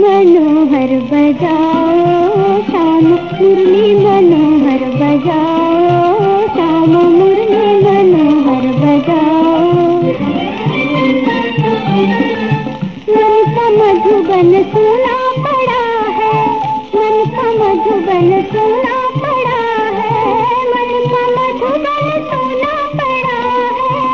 मनोहर बजाओ शाम मुरली मनोहर बजाओ। मधुबन सुना पड़ा है, मन का मधुबन सुना पड़ा है, मन का मधुबन सुना पड़ा है।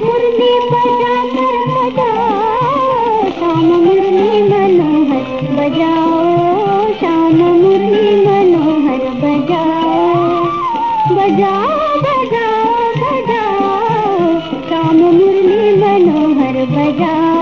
मुरली बजा कर बजाओ शाम मुरली मनोहर बजाओ, शाम मुरली मनोहर बजाओ। बजाओ बजाओ बजाओ, शाम मुरली मनोहर बजाओ।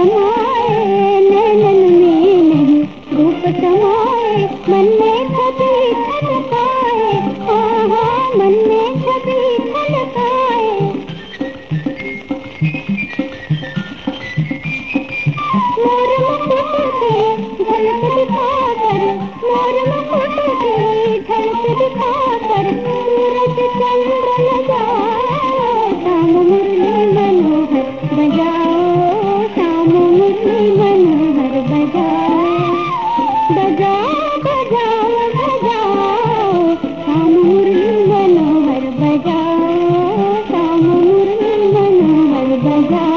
समाए नैनन में नहीं धूप समाए मन में आहा मन में मोर मुकुट के झलक दिखा कर मोर मुकुट के झलक दिखा कर सूरज चल Hey,